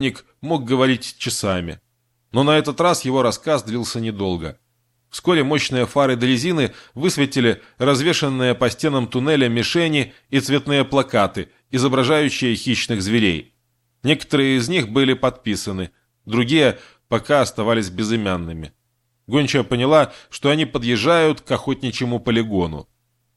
Ник мог говорить часами. Но на этот раз его рассказ длился недолго. Вскоре мощные фары дрезины высветили развешанные по стенам туннеля мишени и цветные плакаты, изображающие хищных зверей. Некоторые из них были подписаны, другие пока оставались безымянными. Гончая поняла, что они подъезжают к охотничьему полигону.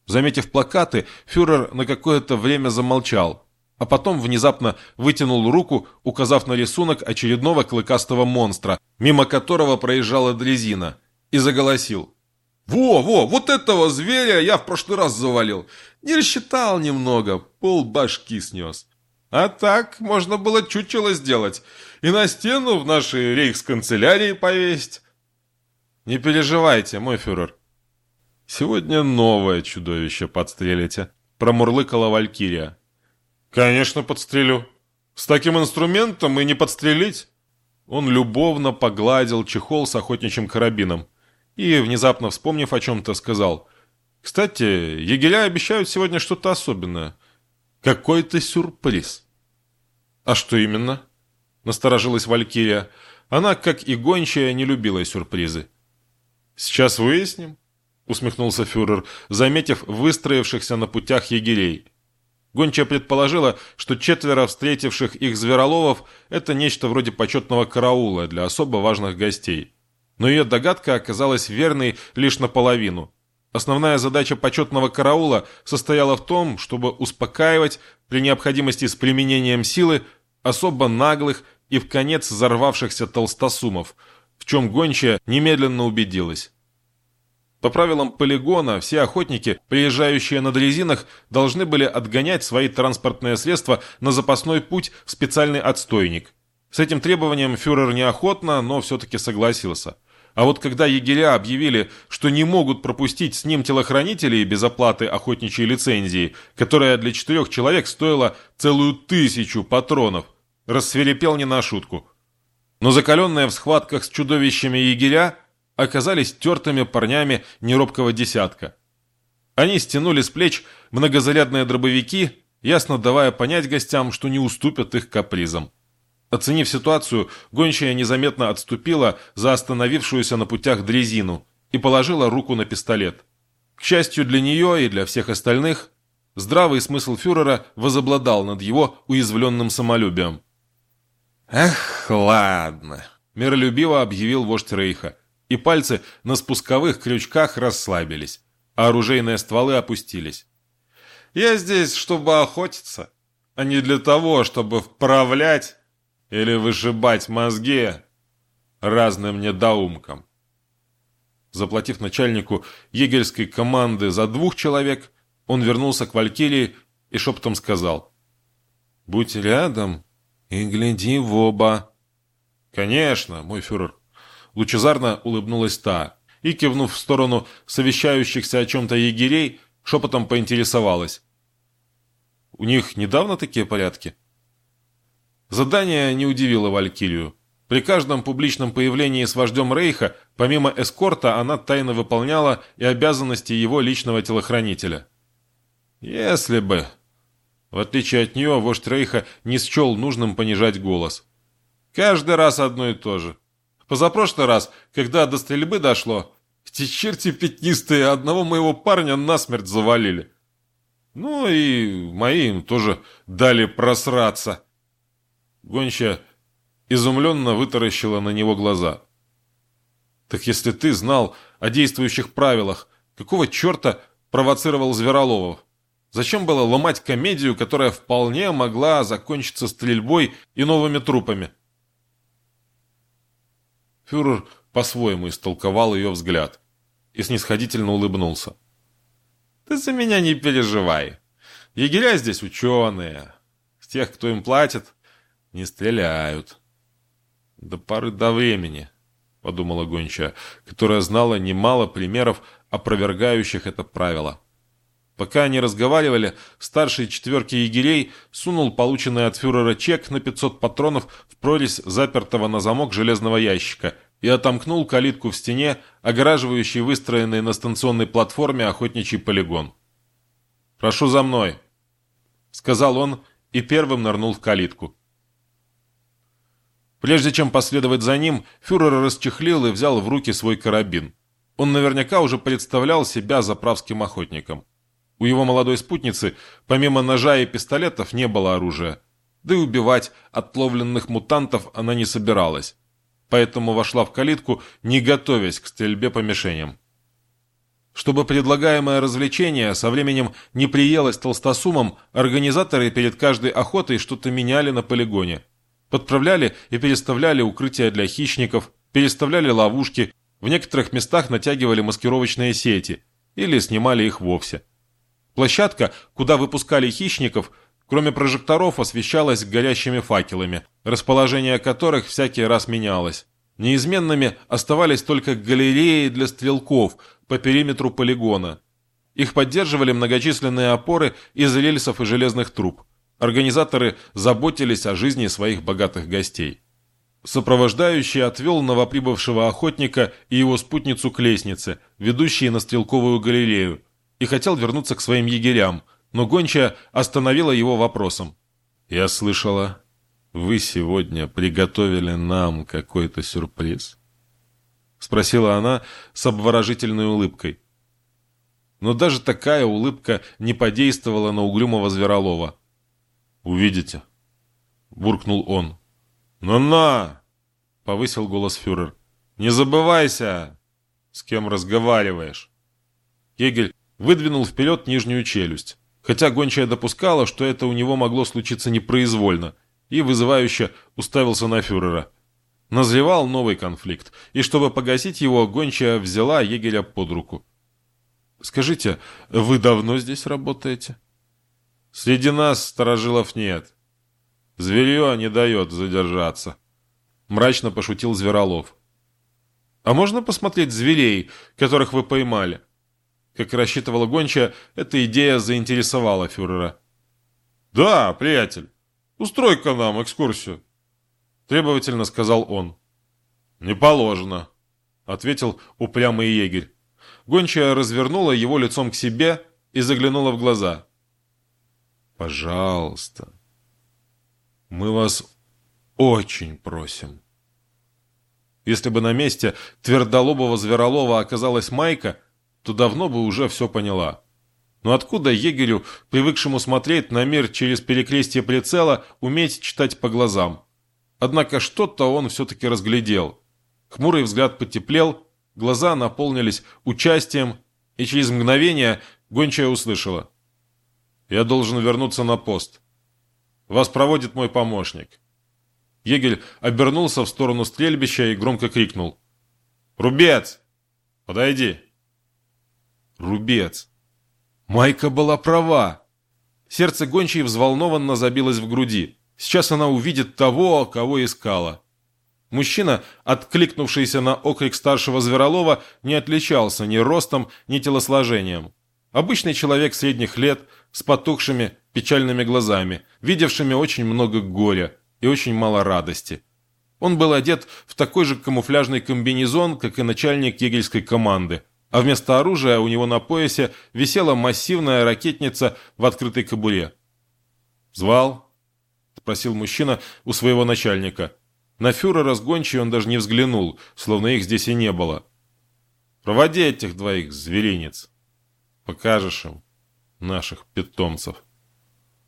Заметив плакаты, фюрер на какое-то время замолчал, а потом внезапно вытянул руку, указав на рисунок очередного клыкастого монстра, мимо которого проезжала дрезина, и заголосил. «Во, во, вот этого зверя я в прошлый раз завалил. Не рассчитал немного, пол башки снес. А так можно было чучело сделать и на стену в нашей рейхсканцелярии повесить». «Не переживайте, мой фюрер. Сегодня новое чудовище подстрелите», — промурлыкала Валькирия. «Конечно, подстрелю. С таким инструментом и не подстрелить». Он любовно погладил чехол с охотничьим карабином и, внезапно вспомнив о чем-то, сказал, «Кстати, егеря обещают сегодня что-то особенное. Какой-то сюрприз». «А что именно?» — насторожилась Валькирия. Она, как и гончая, не любила сюрпризы. «Сейчас выясним», — усмехнулся фюрер, заметив выстроившихся на путях егерей. Гончая предположила, что четверо встретивших их звероловов – это нечто вроде почетного караула для особо важных гостей. Но ее догадка оказалась верной лишь наполовину. Основная задача почетного караула состояла в том, чтобы успокаивать, при необходимости с применением силы, особо наглых и в конец взорвавшихся толстосумов, в чем гончая немедленно убедилась. По правилам полигона, все охотники, приезжающие на дрезинах, должны были отгонять свои транспортные средства на запасной путь в специальный отстойник. С этим требованием фюрер неохотно, но все-таки согласился. А вот когда егеря объявили, что не могут пропустить с ним телохранителей без оплаты охотничьей лицензии, которая для четырех человек стоила целую тысячу патронов, рассверепел не на шутку. Но закаленные в схватках с чудовищами егеря оказались тертыми парнями неробкого десятка. Они стянули с плеч многозарядные дробовики, ясно давая понять гостям, что не уступят их капризам. Оценив ситуацию, гончая незаметно отступила за остановившуюся на путях дрезину и положила руку на пистолет. К счастью для нее и для всех остальных, здравый смысл фюрера возобладал над его уязвленным самолюбием. «Эх, ладно», — миролюбиво объявил вождь Рейха и пальцы на спусковых крючках расслабились, а оружейные стволы опустились. «Я здесь, чтобы охотиться, а не для того, чтобы вправлять или выжибать мозги разным недоумкам». Заплатив начальнику егерской команды за двух человек, он вернулся к Валькирии и шепотом сказал «Будь рядом и гляди в оба». «Конечно, мой фюрер». Лучезарно улыбнулась та и, кивнув в сторону совещающихся о чем-то егерей, шепотом поинтересовалась. «У них недавно такие порядки?» Задание не удивило Валькирию. При каждом публичном появлении с вождем Рейха, помимо эскорта, она тайно выполняла и обязанности его личного телохранителя. Если бы... В отличие от нее, вождь Рейха не счел нужным понижать голос. Каждый раз одно и то же. Позапрошлый раз, когда до стрельбы дошло, эти черти пятнистые одного моего парня насмерть завалили. Ну и мои им тоже дали просраться. Гонча изумленно вытаращила на него глаза. Так если ты знал о действующих правилах, какого черта провоцировал Звероловов? Зачем было ломать комедию, которая вполне могла закончиться стрельбой и новыми трупами? Фюрер по-своему истолковал ее взгляд и снисходительно улыбнулся. «Ты за меня не переживай. Егеря здесь ученые. С тех, кто им платит, не стреляют». «До поры до времени», — подумала Гонча, которая знала немало примеров, опровергающих это правило. Пока они разговаривали, старший четверки егерей сунул полученный от фюрера чек на 500 патронов в прорезь запертого на замок железного ящика и отомкнул калитку в стене, огораживающий выстроенный на станционной платформе охотничий полигон. «Прошу за мной», — сказал он и первым нырнул в калитку. Прежде чем последовать за ним, фюрер расчехлил и взял в руки свой карабин. Он наверняка уже представлял себя заправским охотником. У его молодой спутницы, помимо ножа и пистолетов, не было оружия. Да и убивать отловленных мутантов она не собиралась. Поэтому вошла в калитку, не готовясь к стрельбе по мишеням. Чтобы предлагаемое развлечение со временем не приелось толстосумам, организаторы перед каждой охотой что-то меняли на полигоне. Подправляли и переставляли укрытия для хищников, переставляли ловушки, в некоторых местах натягивали маскировочные сети или снимали их вовсе. Площадка, куда выпускали хищников, кроме прожекторов, освещалась горящими факелами, расположение которых всякий раз менялось. Неизменными оставались только галереи для стрелков по периметру полигона. Их поддерживали многочисленные опоры из рельсов и железных труб. Организаторы заботились о жизни своих богатых гостей. Сопровождающий отвел новоприбывшего охотника и его спутницу к лестнице, ведущей на стрелковую галерею, и хотел вернуться к своим егерям, но гончая остановила его вопросом. «Я слышала, вы сегодня приготовили нам какой-то сюрприз?» Спросила она с обворожительной улыбкой. Но даже такая улыбка не подействовала на угрюмого Зверолова. «Увидите», — буркнул он. «Ну-на!» — повысил голос фюрер. «Не забывайся, с кем разговариваешь!» Кегель выдвинул вперед нижнюю челюсть, хотя гончая допускала, что это у него могло случиться непроизвольно, и вызывающе уставился на фюрера. Назревал новый конфликт, и чтобы погасить его, гончая взяла егеря под руку. «Скажите, вы давно здесь работаете?» Среди нас сторожилов нет. Зверье не дает задержаться. Мрачно пошутил Зверолов. А можно посмотреть зверей, которых вы поймали? Как рассчитывала Гонча, эта идея заинтересовала фюрера. «Да, приятель, устрой-ка нам экскурсию», — требовательно сказал он. «Не положено», — ответил упрямый егерь. Гончая развернула его лицом к себе и заглянула в глаза. Пожалуйста. Мы вас очень просим. Если бы на месте твердолобого Зверолова оказалась Майка, то давно бы уже все поняла. Но откуда егерю, привыкшему смотреть на мир через перекрестие прицела, уметь читать по глазам? Однако что-то он все-таки разглядел. Хмурый взгляд потеплел, глаза наполнились участием, и через мгновение гончая услышала. Я должен вернуться на пост. Вас проводит мой помощник. Егель обернулся в сторону стрельбища и громко крикнул. «Рубец! Подойди!» Рубец. Майка была права. Сердце гончей взволнованно забилось в груди. Сейчас она увидит того, кого искала. Мужчина, откликнувшийся на окрик старшего Зверолова, не отличался ни ростом, ни телосложением. Обычный человек средних лет – с потухшими печальными глазами, видевшими очень много горя и очень мало радости. Он был одет в такой же камуфляжный комбинезон, как и начальник егельской команды, а вместо оружия у него на поясе висела массивная ракетница в открытой кобуре. «Звал?» – спросил мужчина у своего начальника. На фюрера с он даже не взглянул, словно их здесь и не было. «Проводи этих двоих зверинец. Покажешь им» наших питомцев.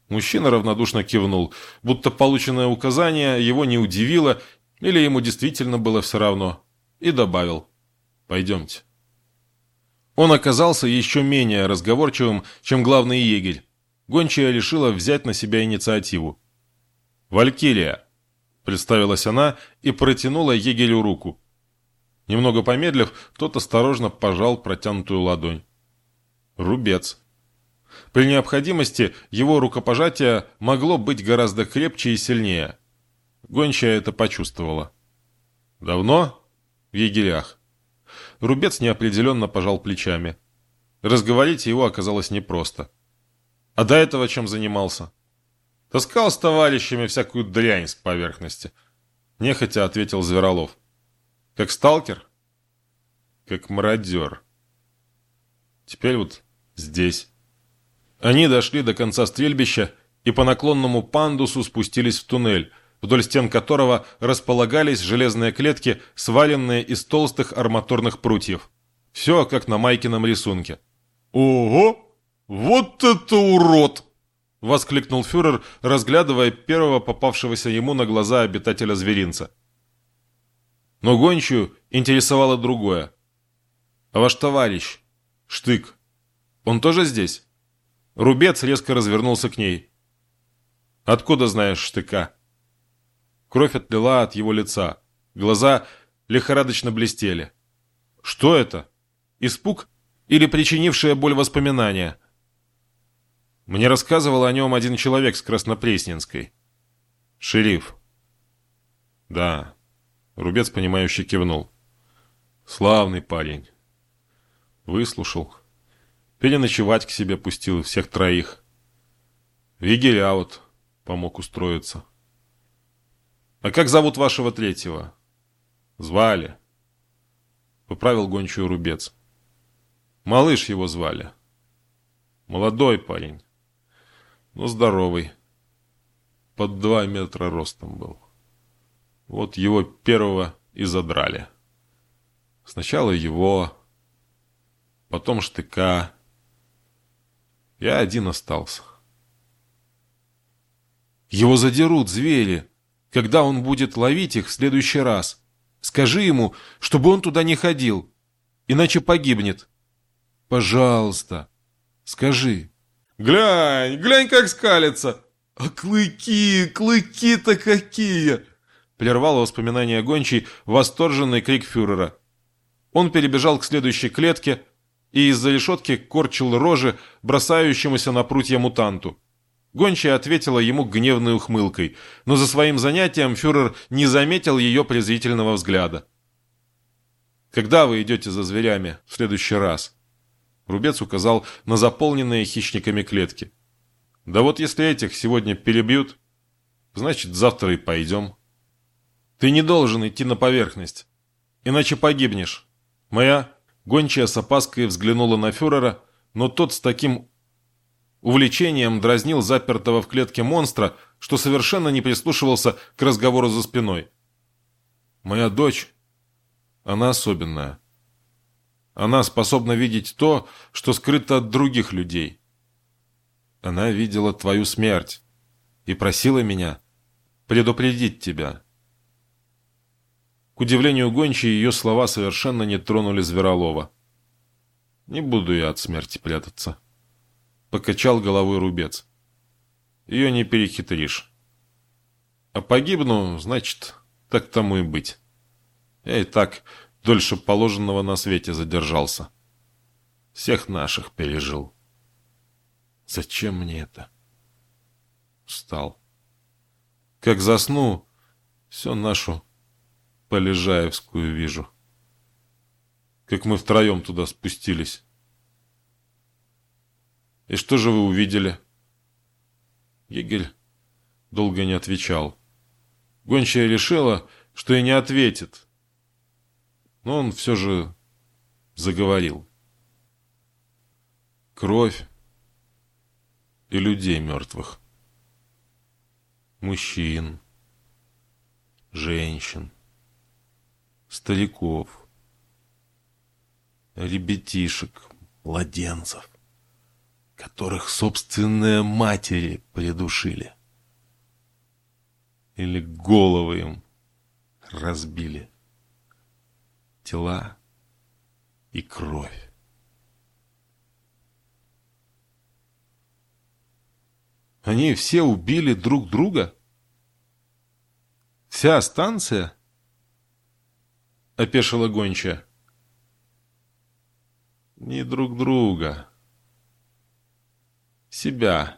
Мужчина равнодушно кивнул, будто полученное указание его не удивило или ему действительно было все равно, и добавил «Пойдемте». Он оказался еще менее разговорчивым, чем главный егерь. Гончая решила взять на себя инициативу. «Валькирия!» – представилась она и протянула егерю руку. Немного помедлив, тот осторожно пожал протянутую ладонь. «Рубец», при необходимости его рукопожатие могло быть гораздо крепче и сильнее. Гончая это почувствовала. «Давно?» «В егерях». Рубец неопределенно пожал плечами. Разговорить его оказалось непросто. «А до этого чем занимался?» «Таскал с товарищами всякую дрянь с поверхности», — нехотя ответил Зверолов. «Как сталкер?» «Как мародер». «Теперь вот здесь». Они дошли до конца стрельбища и по наклонному пандусу спустились в туннель, вдоль стен которого располагались железные клетки, сваленные из толстых арматурных прутьев. Все как на Майкином рисунке. «Ого! Вот это урод!» — воскликнул фюрер, разглядывая первого попавшегося ему на глаза обитателя зверинца. Но гончую интересовало другое. «А ваш товарищ, Штык, он тоже здесь?» Рубец резко развернулся к ней. «Откуда знаешь Штыка?» Кровь отлила от его лица. Глаза лихорадочно блестели. «Что это? Испуг или причинившее боль воспоминания?» Мне рассказывал о нем один человек с Краснопресненской. «Шериф». «Да». Рубец, понимающе кивнул. «Славный парень. Выслушал. Переночевать к себе пустил всех троих. Вигеля вот помог устроиться. А как зовут вашего третьего? Звали. Поправил гончую рубец. Малыш его звали. Молодой парень. Но здоровый. Под два метра ростом был. Вот его первого и задрали. Сначала его, потом штыка. Я один остался. Его задерут звери, когда он будет ловить их в следующий раз. Скажи ему, чтобы он туда не ходил, иначе погибнет. Пожалуйста, скажи. Глянь, глянь, как скалится. А клыки, клыки-то какие! Прервал воспоминания гончий восторженный крик фюрера. Он перебежал к следующей клетке и из-за решетки корчил рожи бросающемуся на прутья мутанту. Гончая ответила ему гневной ухмылкой, но за своим занятием фюрер не заметил ее презрительного взгляда. «Когда вы идете за зверями в следующий раз?» Рубец указал на заполненные хищниками клетки. «Да вот если этих сегодня перебьют, значит, завтра и пойдем. Ты не должен идти на поверхность, иначе погибнешь. Моя гончая с опаской взглянула на фюрера, но тот с таким увлечением дразнил запертого в клетке монстра, что совершенно не прислушивался к разговору за спиной. «Моя дочь, она особенная. Она способна видеть то, что скрыто от других людей. Она видела твою смерть и просила меня предупредить тебя». К удивлению Гончей, ее слова совершенно не тронули Зверолова. «Не буду я от смерти прятаться». Покачал головой рубец. Ее не перехитришь. А погибну, значит, так тому и быть. Я и так дольше положенного на свете задержался. Всех наших пережил. Зачем мне это? Устал. Как засну, все нашу Полежаевскую вижу. Как мы втроем туда спустились. «И что же вы увидели?» Егель долго не отвечал. Гончая решила, что и не ответит. Но он все же заговорил. Кровь и людей мертвых. Мужчин, женщин, стариков, ребятишек, младенцев которых собственные матери придушили. Или головы им разбили. Тела и кровь. Они все убили друг друга? Вся станция? Опешила гончая. Не друг друга себя.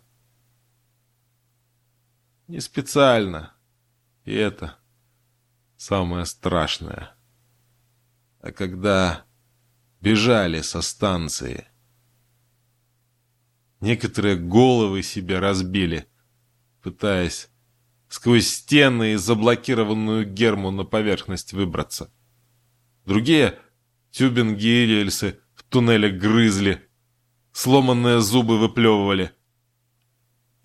Не специально. И это самое страшное. А когда бежали со станции, некоторые головы себе разбили, пытаясь сквозь стены и заблокированную герму на поверхность выбраться. Другие тюбинги и рельсы в туннеле грызли, сломанные зубы выплевывали.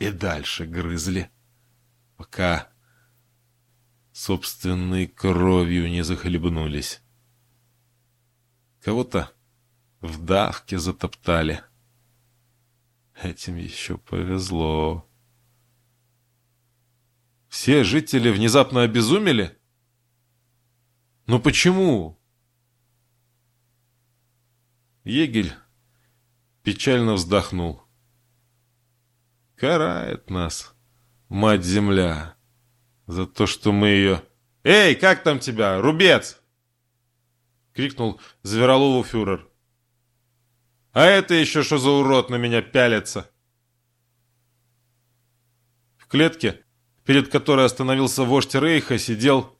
И дальше грызли, пока собственной кровью не захлебнулись. Кого-то в давке затоптали. Этим еще повезло. Все жители внезапно обезумели? Но почему? Егель печально вздохнул. Карает нас, мать-земля, за то, что мы ее... «Эй, как там тебя, рубец?» — крикнул Зверолову фюрер. «А это еще что за урод на меня пялится?» В клетке, перед которой остановился вождь Рейха, сидел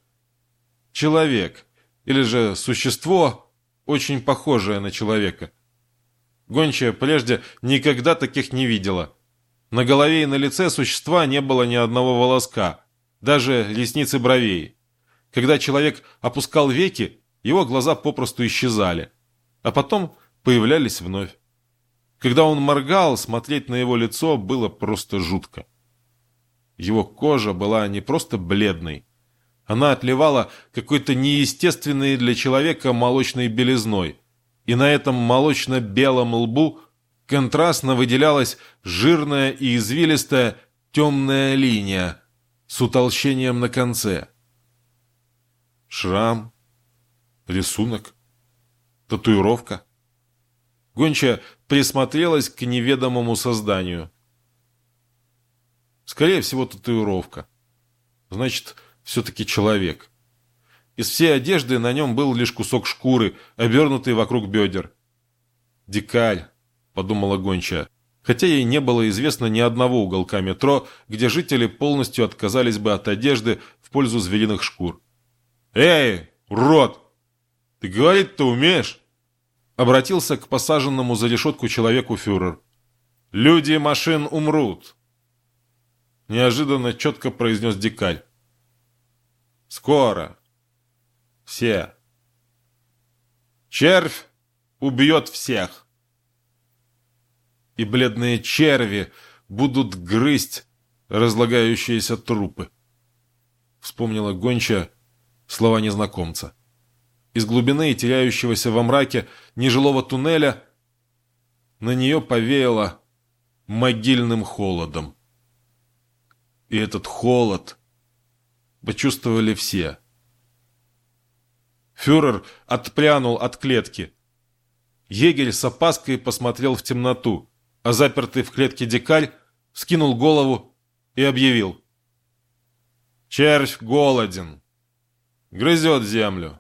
человек, или же существо, очень похожее на человека. Гончая прежде никогда таких не видела. На голове и на лице существа не было ни одного волоска, даже ресницы бровей. Когда человек опускал веки, его глаза попросту исчезали, а потом появлялись вновь. Когда он моргал, смотреть на его лицо было просто жутко. Его кожа была не просто бледной, она отливала какой-то неестественной для человека молочной белизной, и на этом молочно-белом лбу контрастно выделялась жирная и извилистая темная линия с утолщением на конце. Шрам, Рисунок? Татуировка? Гонча присмотрелась к неведомому созданию. Скорее всего, татуировка. Значит, все-таки человек. Из всей одежды на нем был лишь кусок шкуры, обернутый вокруг бедер. «Дикарь», — подумала Гонча, хотя ей не было известно ни одного уголка метро, где жители полностью отказались бы от одежды в пользу звериных шкур. «Эй, урод!» Ты говорить-то умеешь?» Обратился к посаженному за решетку человеку фюрер. «Люди машин умрут!» Неожиданно четко произнес дикарь. «Скоро. Все. Червь убьет всех!» И бледные черви будут грызть разлагающиеся трупы. Вспомнила Гонча слова незнакомца. Из глубины теряющегося во мраке нежилого туннеля на нее повеяло могильным холодом. И этот холод почувствовали все. Фюрер отпрянул от клетки. Егерь с опаской посмотрел в темноту, а запертый в клетке дикарь скинул голову и объявил. «Червь голоден, грызет землю.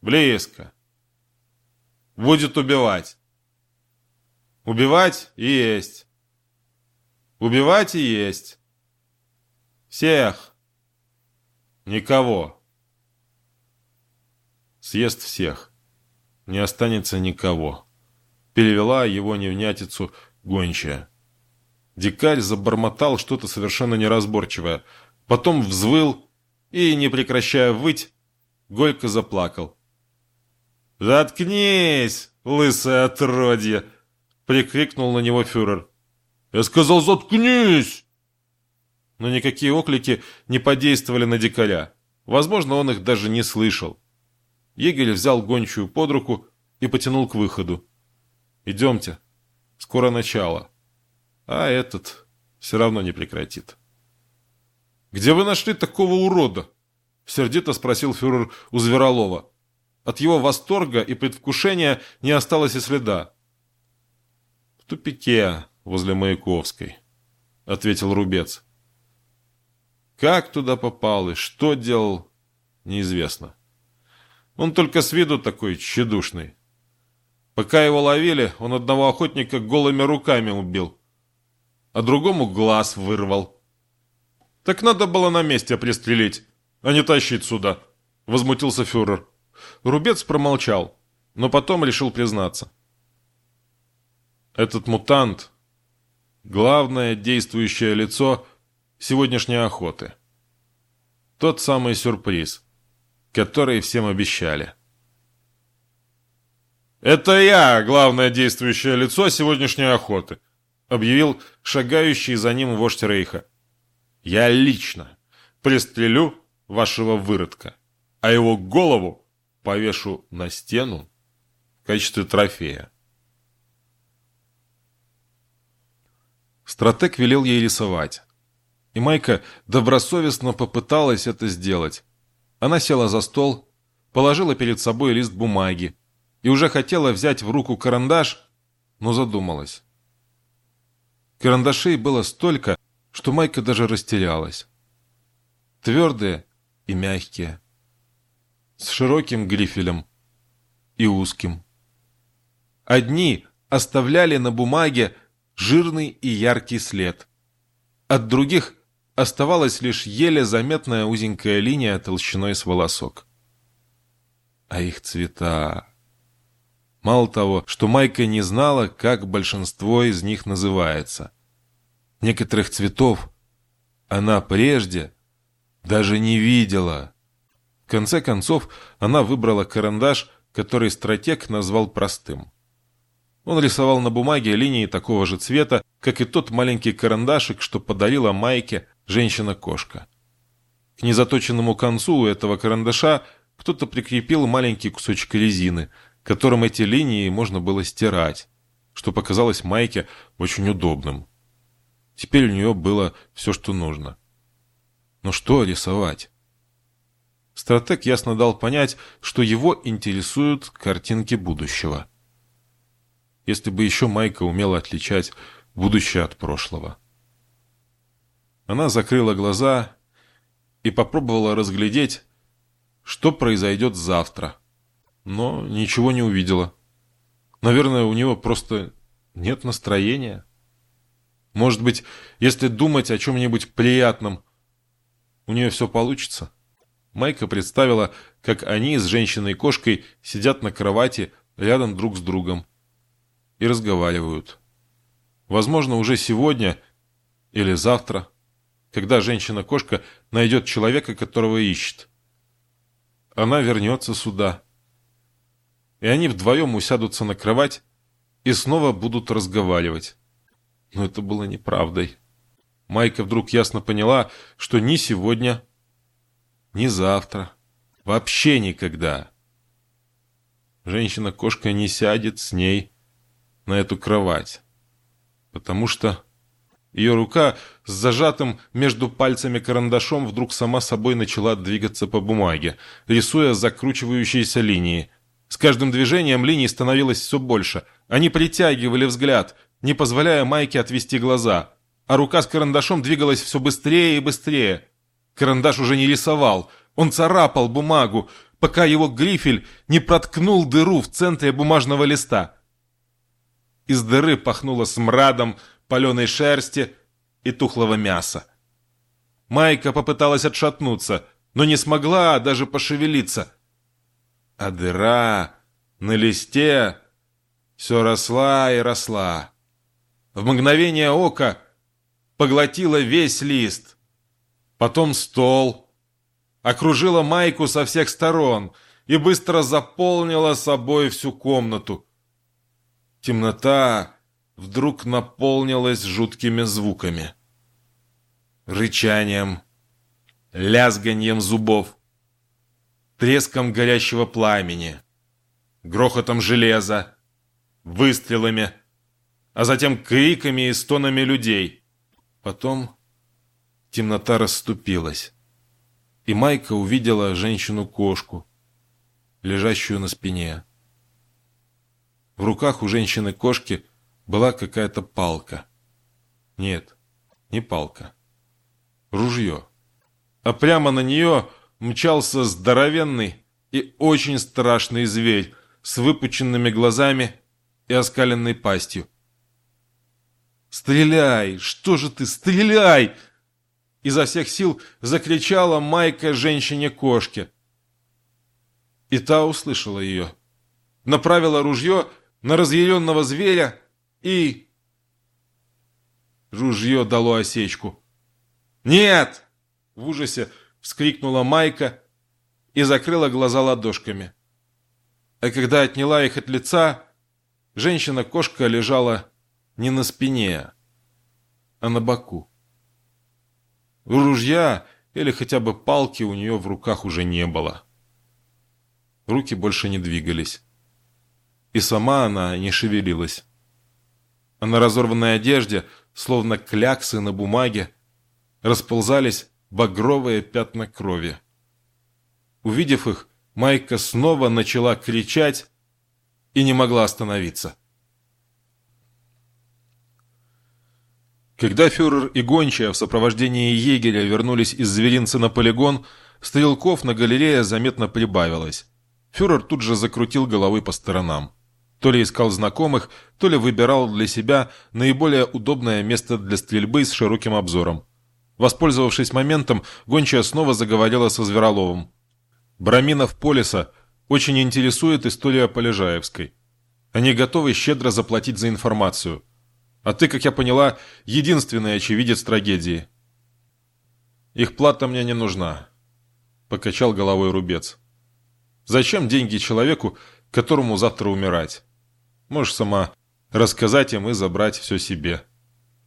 Близко. Будет убивать. Убивать и есть. Убивать и есть. Всех. Никого. Съест всех. Не останется никого. Перевела его невнятицу гончая. Дикарь забормотал что-то совершенно неразборчивое. Потом взвыл и, не прекращая выть, горько заплакал. «Заткнись, лысое отродье!» — прикрикнул на него фюрер. «Я сказал, заткнись!» Но никакие оклики не подействовали на дикаря. Возможно, он их даже не слышал. Егель взял гончую под руку и потянул к выходу. «Идемте. Скоро начало. А этот все равно не прекратит». «Где вы нашли такого урода?» — сердито спросил фюрер у Зверолова. От его восторга и предвкушения не осталось и следа. «В тупике возле Маяковской», — ответил Рубец. Как туда попал и что делал, неизвестно. Он только с виду такой тщедушный. Пока его ловили, он одного охотника голыми руками убил, а другому глаз вырвал. Так надо было на месте пристрелить, а не тащить сюда, возмутился фюрер. Рубец промолчал, но потом решил признаться. Этот мутант — главное действующее лицо сегодняшней охоты. Тот самый сюрприз, который всем обещали. «Это я, главное действующее лицо сегодняшней охоты», объявил шагающий за ним вождь Рейха. «Я лично пристрелю вашего выродка, а его голову повешу на стену в качестве трофея. Стратег велел ей рисовать. И Майка добросовестно попыталась это сделать. Она села за стол, положила перед собой лист бумаги и уже хотела взять в руку карандаш, но задумалась. Карандашей было столько, что Майка даже растерялась. Твердые и мягкие, с широким грифелем и узким. Одни оставляли на бумаге жирный и яркий след. От других оставалась лишь еле заметная узенькая линия толщиной с волосок. А их цвета... Мало того, что Майка не знала, как большинство из них называется. Некоторых цветов она прежде даже не видела. В конце концов, она выбрала карандаш, который стратег назвал простым. Он рисовал на бумаге линии такого же цвета, как и тот маленький карандашик, что подарила Майке женщина-кошка. К незаточенному концу этого карандаша кто-то прикрепил маленький кусочек резины, которым эти линии можно было стирать, что показалось Майке очень удобным. Теперь у нее было все, что нужно. Но что рисовать? Стратег ясно дал понять, что его интересуют картинки будущего. Если бы еще Майка умела отличать будущее от прошлого. Она закрыла глаза и попробовала разглядеть, что произойдет завтра. Но ничего не увидела. Наверное, у него просто нет настроения. Может быть, если думать о чем-нибудь приятном, у нее все получится? Майка представила, как они с женщиной-кошкой сидят на кровати рядом друг с другом и разговаривают. Возможно, уже сегодня или завтра когда женщина-кошка найдет человека, которого ищет. Она вернется сюда. И они вдвоем усядутся на кровать и снова будут разговаривать. Но это было неправдой. Майка вдруг ясно поняла, что ни сегодня, ни завтра, вообще никогда. Женщина-кошка не сядет с ней на эту кровать, потому что ее рука с зажатым между пальцами карандашом вдруг сама собой начала двигаться по бумаге, рисуя закручивающиеся линии. С каждым движением линий становилось все больше. Они притягивали взгляд, не позволяя Майке отвести глаза. А рука с карандашом двигалась все быстрее и быстрее. Карандаш уже не рисовал, он царапал бумагу, пока его грифель не проткнул дыру в центре бумажного листа. Из дыры пахнуло смрадом, паленой шерсти и тухлого мяса. Майка попыталась отшатнуться, но не смогла даже пошевелиться. А дыра на листе все росла и росла. В мгновение ока поглотила весь лист. Потом стол. Окружила Майку со всех сторон и быстро заполнила собой всю комнату. Темнота вдруг наполнилась жуткими звуками. Рычанием, лязганьем зубов, треском горящего пламени, грохотом железа, выстрелами, а затем криками и стонами людей. Потом темнота расступилась, и Майка увидела женщину-кошку, лежащую на спине. В руках у женщины-кошки была какая-то палка. Нет, не палка. Ружье. А прямо на нее мчался здоровенный и очень страшный зверь с выпученными глазами и оскаленной пастью. «Стреляй! Что же ты, стреляй!» Изо всех сил закричала Майка женщине-кошке. И та услышала ее. Направила ружье на разъяренного зверя и... Ружье дало осечку. «Нет!» — в ужасе вскрикнула Майка и закрыла глаза ладошками. А когда отняла их от лица, женщина-кошка лежала не на спине, а на боку. Ружья или хотя бы палки у нее в руках уже не было. Руки больше не двигались. И сама она не шевелилась. А на разорванной одежде, словно кляксы на бумаге, расползались багровые пятна крови. Увидев их, Майка снова начала кричать и не могла остановиться. Когда фюрер и гончая в сопровождении егеря вернулись из зверинца на полигон, стрелков на галерее заметно прибавилось. Фюрер тут же закрутил головой по сторонам. То ли искал знакомых, то ли выбирал для себя наиболее удобное место для стрельбы с широким обзором. Воспользовавшись моментом, гончая снова заговорила со Звероловым. Браминов Полиса очень интересует история Полежаевской. Они готовы щедро заплатить за информацию. А ты, как я поняла, единственный очевидец трагедии. Их плата мне не нужна, покачал головой Рубец. Зачем деньги человеку, которому завтра умирать? Можешь сама рассказать им и забрать все себе.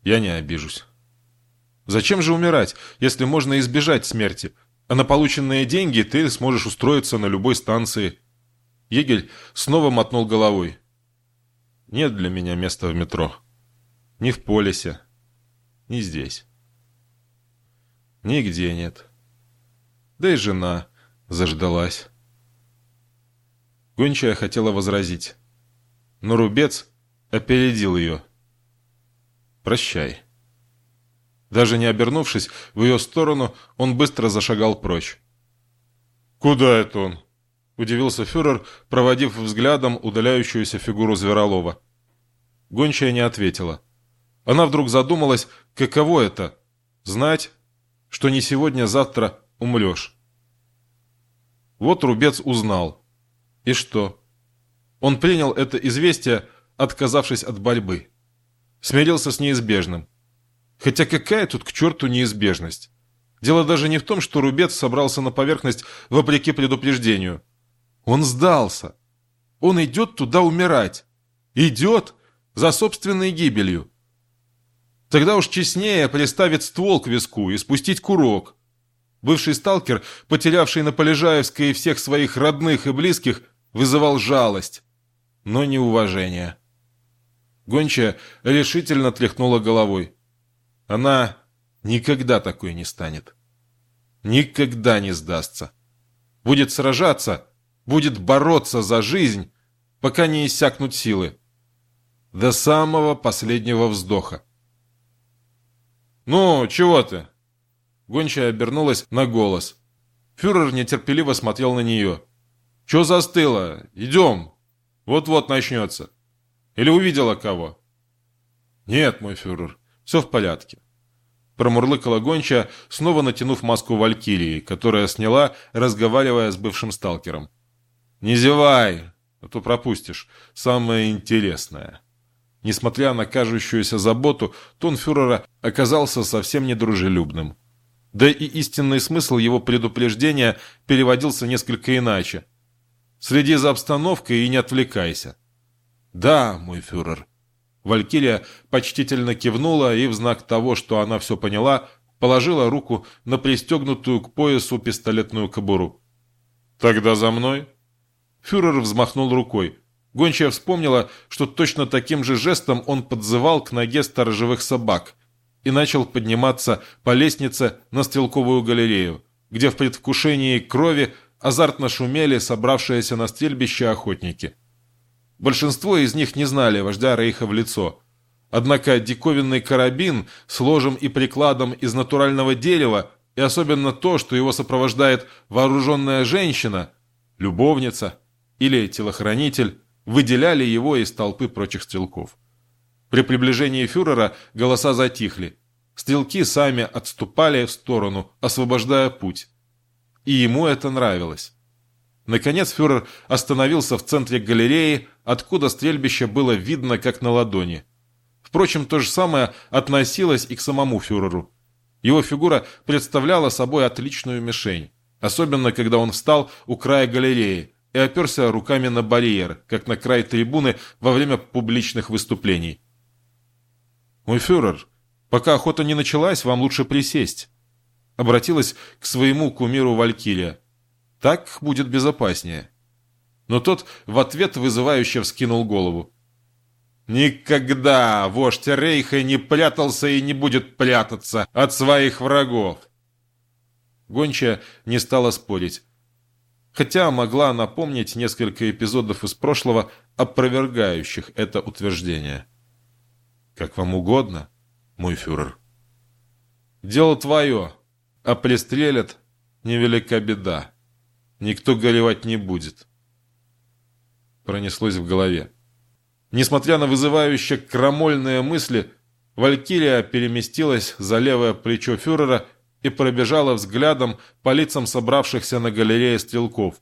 Я не обижусь. Зачем же умирать, если можно избежать смерти? А на полученные деньги ты сможешь устроиться на любой станции. Егель снова мотнул головой. Нет для меня места в метро. Ни в полисе, ни здесь. Нигде нет. Да и жена заждалась. Гончая хотела возразить, но Рубец опередил ее. «Прощай». Даже не обернувшись в ее сторону, он быстро зашагал прочь. «Куда это он?» – удивился фюрер, проводив взглядом удаляющуюся фигуру Зверолова. Гончая не ответила. Она вдруг задумалась, каково это – знать, что не сегодня-завтра умрешь. Вот Рубец узнал. И что? Он принял это известие, отказавшись от борьбы. Смирился с неизбежным. Хотя какая тут к черту неизбежность? Дело даже не в том, что Рубец собрался на поверхность вопреки предупреждению. Он сдался. Он идет туда умирать. Идет за собственной гибелью. Тогда уж честнее приставить ствол к виску и спустить курок. Бывший сталкер, потерявший на Полежаевской всех своих родных и близких, вызывал жалость, но не уважение. Гончая решительно тряхнула головой. Она никогда такой не станет. Никогда не сдастся. Будет сражаться, будет бороться за жизнь, пока не иссякнут силы. До самого последнего вздоха. «Ну, чего ты?» Гончая обернулась на голос. Фюрер нетерпеливо смотрел на нее. «Чего застыло? Идем. Вот-вот начнется. Или увидела кого?» «Нет, мой фюрер, все в порядке. Промурлыкала гонча, снова натянув маску Валькирии, которая сняла, разговаривая с бывшим сталкером. «Не зевай, а то пропустишь. Самое интересное». Несмотря на кажущуюся заботу, тон фюрера оказался совсем недружелюбным. Да и истинный смысл его предупреждения переводился несколько иначе. «Следи за обстановкой и не отвлекайся». «Да, мой фюрер», Валькирия почтительно кивнула и в знак того, что она все поняла, положила руку на пристегнутую к поясу пистолетную кобуру. «Тогда за мной?» Фюрер взмахнул рукой. Гончая вспомнила, что точно таким же жестом он подзывал к ноге сторожевых собак и начал подниматься по лестнице на стрелковую галерею, где в предвкушении крови азартно шумели собравшиеся на стрельбище охотники. Большинство из них не знали вождя Рейха в лицо. Однако диковинный карабин с ложем и прикладом из натурального дерева и особенно то, что его сопровождает вооруженная женщина, любовница или телохранитель, выделяли его из толпы прочих стрелков. При приближении фюрера голоса затихли. Стрелки сами отступали в сторону, освобождая путь. И ему это нравилось. Наконец фюрер остановился в центре галереи, откуда стрельбище было видно как на ладони. Впрочем, то же самое относилось и к самому фюреру. Его фигура представляла собой отличную мишень, особенно когда он встал у края галереи и оперся руками на барьер, как на край трибуны во время публичных выступлений. «Мой фюрер, пока охота не началась, вам лучше присесть». Обратилась к своему кумиру Валькирия. Так будет безопаснее. Но тот в ответ вызывающе вскинул голову. Никогда вождь Рейха не прятался и не будет прятаться от своих врагов. Гончая не стала спорить. Хотя могла напомнить несколько эпизодов из прошлого, опровергающих это утверждение. «Как вам угодно, мой фюрер». «Дело твое, а пристрелят — невелика беда. Никто горевать не будет». Пронеслось в голове. Несмотря на вызывающие крамольные мысли, Валькирия переместилась за левое плечо фюрера и пробежала взглядом по лицам собравшихся на галерее стрелков.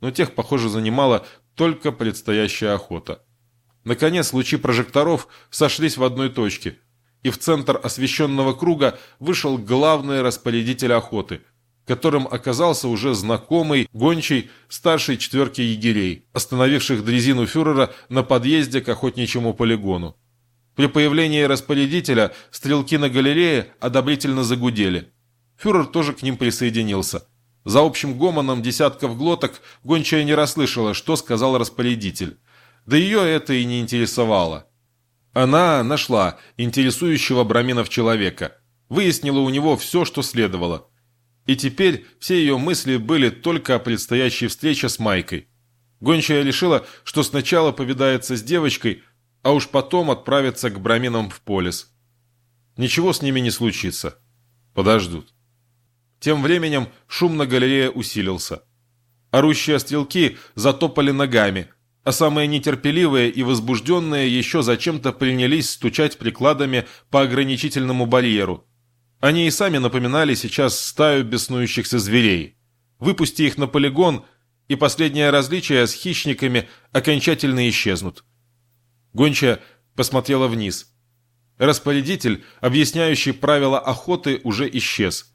Но тех, похоже, занимала только предстоящая охота. Наконец, лучи прожекторов сошлись в одной точке, и в центр освещенного круга вышел главный распорядитель охоты – которым оказался уже знакомый гончий старшей четверки егерей, остановивших дрезину фюрера на подъезде к охотничьему полигону. При появлении распорядителя стрелки на галерее одобрительно загудели. Фюрер тоже к ним присоединился. За общим гомоном десятков глоток гончая не расслышала, что сказал распорядитель. Да ее это и не интересовало. Она нашла интересующего Браминов человека. Выяснила у него все, что следовало – и теперь все ее мысли были только о предстоящей встрече с Майкой. Гончая решила, что сначала повидается с девочкой, а уж потом отправится к браминам в полис. Ничего с ними не случится. Подождут. Тем временем шум на галерее усилился. Орущие стрелки затопали ногами, а самые нетерпеливые и возбужденные еще зачем-то принялись стучать прикладами по ограничительному барьеру – они и сами напоминали сейчас стаю беснующихся зверей. Выпусти их на полигон, и последнее различие с хищниками окончательно исчезнут. Гонча посмотрела вниз. Распорядитель, объясняющий правила охоты, уже исчез.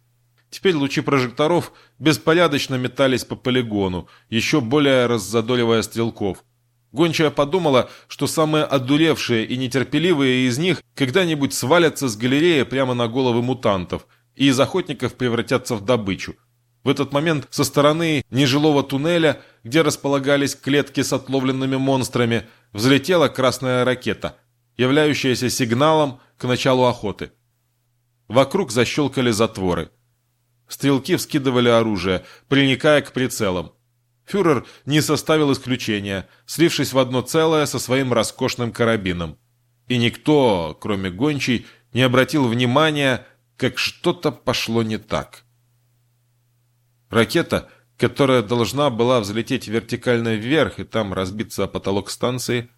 Теперь лучи прожекторов беспорядочно метались по полигону, еще более раззадоривая стрелков – Гончая подумала, что самые одуревшие и нетерпеливые из них когда-нибудь свалятся с галереи прямо на головы мутантов и из охотников превратятся в добычу. В этот момент со стороны нежилого туннеля, где располагались клетки с отловленными монстрами, взлетела красная ракета, являющаяся сигналом к началу охоты. Вокруг защелкали затворы. Стрелки вскидывали оружие, приникая к прицелам. Фюрер не составил исключения, слившись в одно целое со своим роскошным карабином. И никто, кроме гончей, не обратил внимания, как что-то пошло не так. Ракета, которая должна была взлететь вертикально вверх и там разбиться о потолок станции,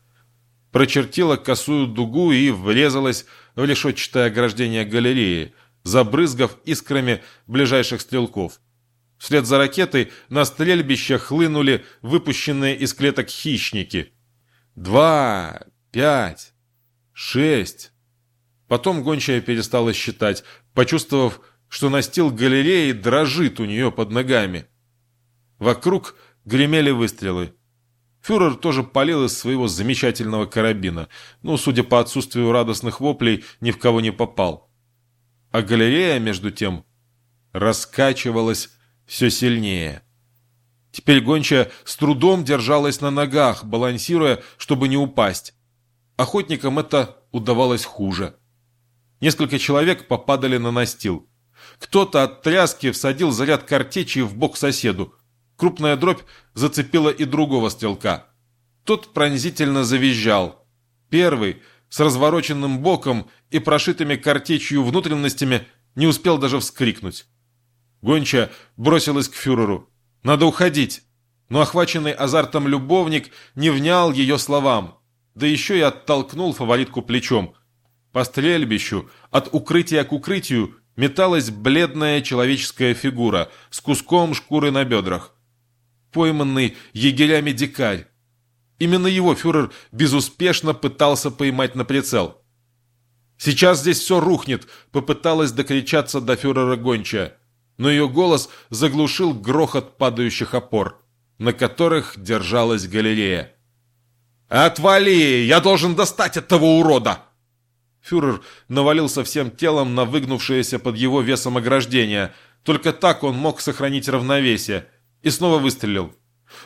прочертила косую дугу и врезалась в решетчатое ограждение галереи, забрызгав искрами ближайших стрелков. Вслед за ракетой на стрельбище хлынули выпущенные из клеток хищники. Два, пять, шесть. Потом гончая перестала считать, почувствовав, что настил галереи дрожит у нее под ногами. Вокруг гремели выстрелы. Фюрер тоже палил из своего замечательного карабина, но, судя по отсутствию радостных воплей, ни в кого не попал. А галерея, между тем, раскачивалась все сильнее. Теперь гончая с трудом держалась на ногах, балансируя, чтобы не упасть. Охотникам это удавалось хуже. Несколько человек попадали на настил. Кто-то от тряски всадил заряд картечи в бок соседу. Крупная дробь зацепила и другого стрелка. Тот пронзительно завизжал. Первый, с развороченным боком и прошитыми картечью внутренностями, не успел даже вскрикнуть. Гонча бросилась к фюреру. «Надо уходить!» Но охваченный азартом любовник не внял ее словам, да еще и оттолкнул фаворитку плечом. По стрельбищу, от укрытия к укрытию, металась бледная человеческая фигура с куском шкуры на бедрах. Пойманный егерями дикарь. Именно его фюрер безуспешно пытался поймать на прицел. «Сейчас здесь все рухнет», — попыталась докричаться до фюрера гончая но ее голос заглушил грохот падающих опор, на которых держалась галерея. «Отвали! Я должен достать этого урода!» Фюрер навалился всем телом на выгнувшееся под его весом ограждение. Только так он мог сохранить равновесие. И снова выстрелил.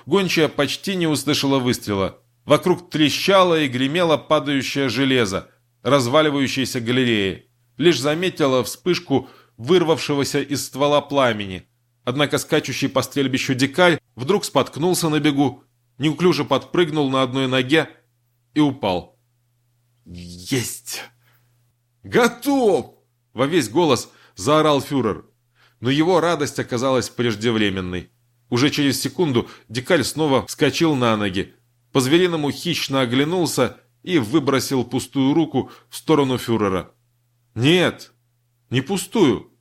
Гончая почти не услышала выстрела. Вокруг трещало и гремело падающее железо, разваливающейся галереи. Лишь заметила вспышку вырвавшегося из ствола пламени. Однако скачущий по стрельбищу дикарь вдруг споткнулся на бегу, неуклюже подпрыгнул на одной ноге и упал. «Есть!» «Готов!» – во весь голос заорал фюрер. Но его радость оказалась преждевременной. Уже через секунду дикарь снова вскочил на ноги, по-звериному хищно оглянулся и выбросил пустую руку в сторону фюрера. «Нет, не пустую!»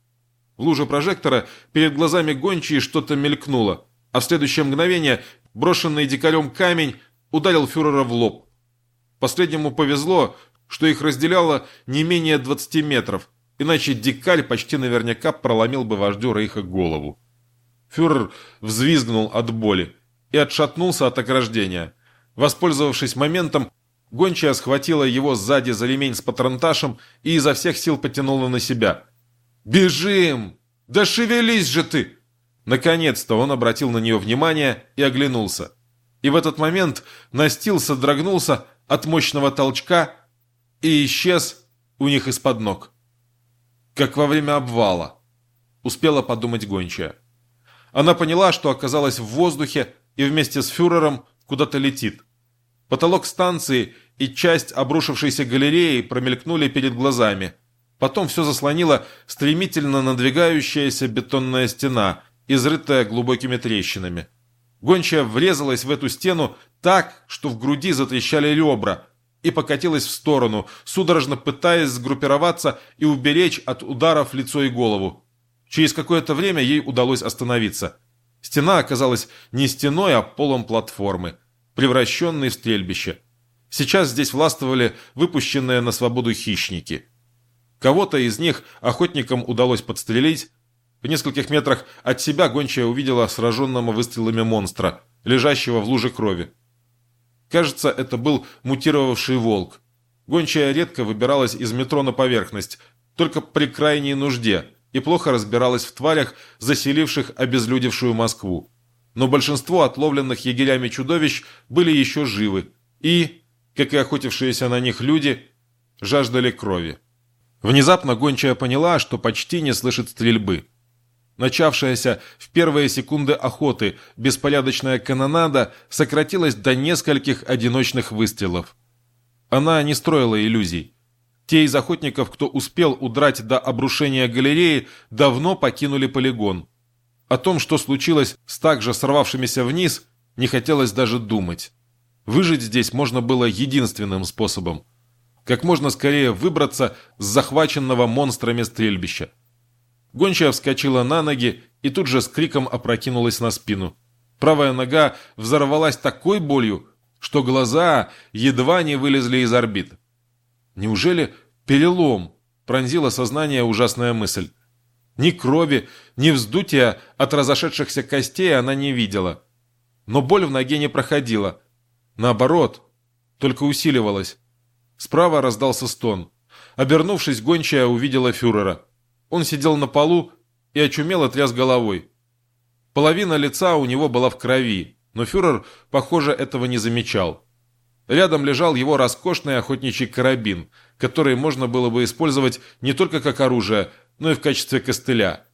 В луже прожектора перед глазами гончие что-то мелькнуло, а в следующее мгновение брошенный дикарем камень ударил фюрера в лоб. Последнему повезло, что их разделяло не менее 20 метров, иначе дикарь почти наверняка проломил бы вождю Рейха голову. Фюрер взвизгнул от боли и отшатнулся от ограждения. Воспользовавшись моментом, гончая схватила его сзади за ремень с патронташем и изо всех сил потянула на себя. «Бежим! Да шевелись же ты!» Наконец-то он обратил на нее внимание и оглянулся. И в этот момент настил содрогнулся от мощного толчка и исчез у них из-под ног. Как во время обвала, успела подумать гончая. Она поняла, что оказалась в воздухе и вместе с фюрером куда-то летит. Потолок станции и часть обрушившейся галереи промелькнули перед глазами. Потом все заслонила стремительно надвигающаяся бетонная стена, изрытая глубокими трещинами. Гончая врезалась в эту стену так, что в груди затрещали ребра, и покатилась в сторону, судорожно пытаясь сгруппироваться и уберечь от ударов лицо и голову. Через какое-то время ей удалось остановиться. Стена оказалась не стеной, а полом платформы, превращенной в стрельбище. Сейчас здесь властвовали выпущенные на свободу хищники. Кого-то из них охотникам удалось подстрелить. В нескольких метрах от себя гончая увидела сраженного выстрелами монстра, лежащего в луже крови. Кажется, это был мутировавший волк. Гончая редко выбиралась из метро на поверхность, только при крайней нужде – и плохо разбиралась в тварях, заселивших обезлюдевшую Москву. Но большинство отловленных егерями чудовищ были еще живы и, как и охотившиеся на них люди, жаждали крови. Внезапно гончая поняла, что почти не слышит стрельбы. Начавшаяся в первые секунды охоты беспорядочная канонада сократилась до нескольких одиночных выстрелов. Она не строила иллюзий. Те из охотников, кто успел удрать до обрушения галереи, давно покинули полигон. О том, что случилось с также сорвавшимися вниз, не хотелось даже думать. Выжить здесь можно было единственным способом. Как можно скорее выбраться с захваченного монстрами стрельбища. Гончая вскочила на ноги и тут же с криком опрокинулась на спину. Правая нога взорвалась такой болью, что глаза едва не вылезли из орбит. Неужели перелом? Пронзила сознание ужасная мысль. Ни крови, ни вздутия от разошедшихся костей она не видела. Но боль в ноге не проходила. Наоборот, только усиливалась. Справа раздался стон. Обернувшись, гончая увидела фюрера. Он сидел на полу и очумело тряс головой. Половина лица у него была в крови, но фюрер, похоже, этого не замечал. Рядом лежал его роскошный охотничий карабин, который можно было бы использовать не только как оружие, но и в качестве костыля.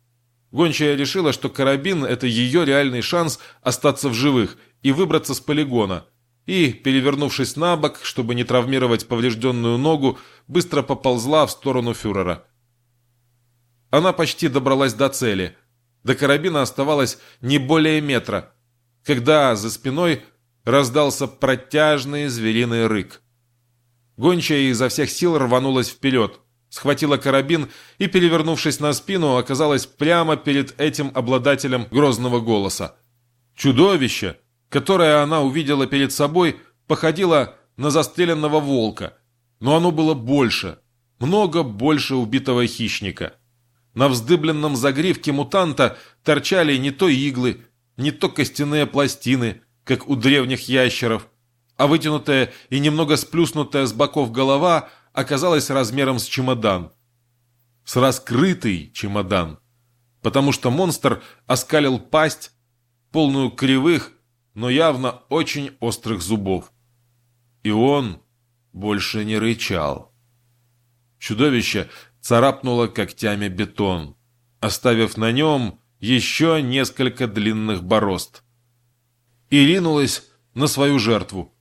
Гончая решила, что карабин – это ее реальный шанс остаться в живых и выбраться с полигона. И, перевернувшись на бок, чтобы не травмировать поврежденную ногу, быстро поползла в сторону фюрера. Она почти добралась до цели. До карабина оставалось не более метра, когда за спиной раздался протяжный звериный рык. Гончая изо всех сил рванулась вперед, схватила карабин и, перевернувшись на спину, оказалась прямо перед этим обладателем грозного голоса. Чудовище, которое она увидела перед собой, походило на застреленного волка, но оно было больше, много больше убитого хищника. На вздыбленном загривке мутанта торчали не то иглы, не то костяные пластины – как у древних ящеров, а вытянутая и немного сплюснутая с боков голова оказалась размером с чемодан. С раскрытый чемодан. Потому что монстр оскалил пасть, полную кривых, но явно очень острых зубов. И он больше не рычал. Чудовище царапнуло когтями бетон, оставив на нем еще несколько длинных борозд. И ринулась на свою жертву.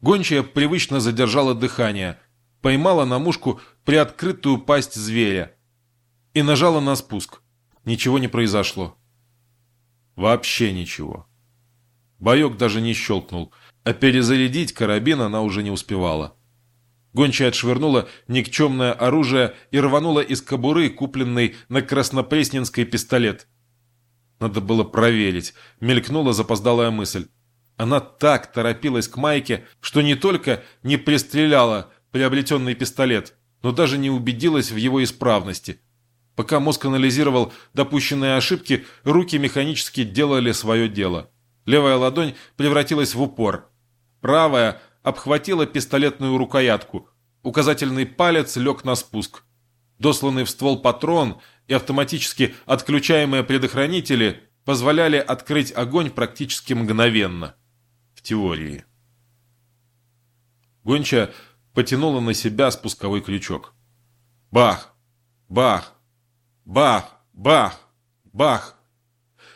Гончая привычно задержала дыхание, поймала на мушку приоткрытую пасть зверя и нажала на спуск. Ничего не произошло. Вообще ничего. Боек даже не щелкнул, а перезарядить карабин она уже не успевала. Гончая отшвырнула никчемное оружие и рванула из кобуры, купленный на Краснопресненской пистолет. Надо было проверить, мелькнула запоздалая мысль. Она так торопилась к Майке, что не только не пристреляла приобретенный пистолет, но даже не убедилась в его исправности. Пока мозг анализировал допущенные ошибки, руки механически делали свое дело. Левая ладонь превратилась в упор. Правая обхватила пистолетную рукоятку. Указательный палец лег на спуск. Досланный в ствол патрон и автоматически отключаемые предохранители позволяли открыть огонь практически мгновенно. В теории. Гонча потянула на себя спусковой крючок. Бах! Бах! Бах! Бах! Бах!